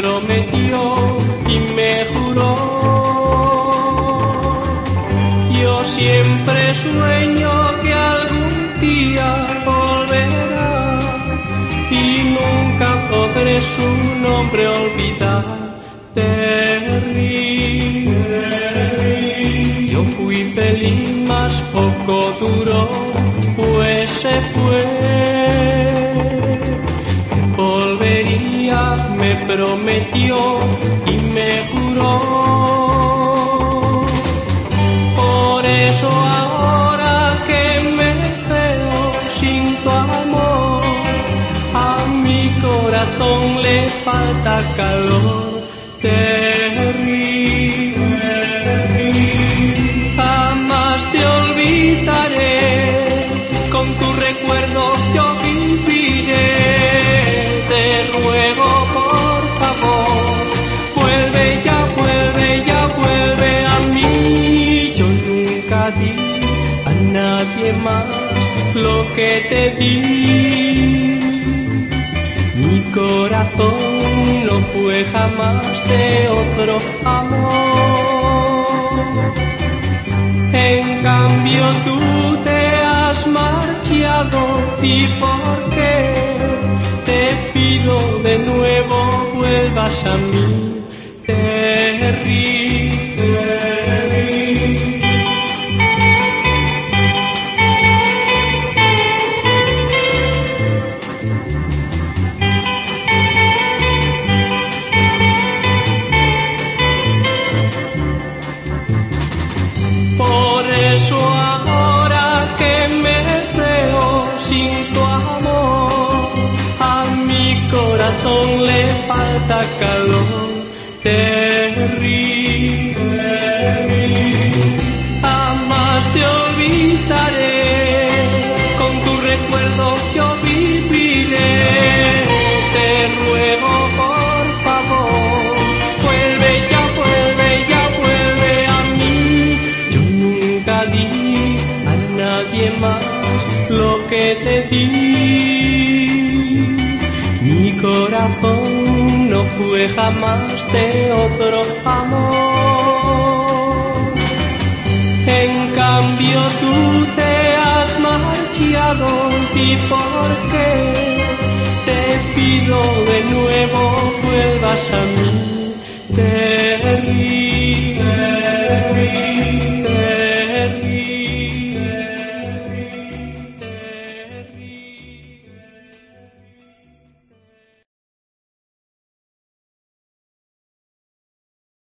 prometió y me juró. Yo siempre sueño que día volverá y nunca podré su nombre olvidar. Terry, yo fui feliz, más poco duró, pues se fue. Volvería, me prometió y me juró. Por eso corazón le falta calor. Terry, jamás te olvidaré, con tu recuerdo yo viviré. Te ruego por favor, vuelve ya, vuelve ya, vuelve a mí. Yo nunca di a nadie más lo que te di. Corazón no fue jamás de otro amor. En cambio tú te has marchado y por qué te pido de nuevo vuelvas a mí. Terry. Corazón le falta calor. Terry, jamás te olvidaré, con tu recuerdo yo viviré. Te ruego por favor, vuelve ya, vuelve ya, vuelve a mí. Yo nunca di a nadie más lo que te di corazón no fue jamás de otro amor. En cambio tú te has marchado y por qué te pido de nuevo vuelvas a mí. Te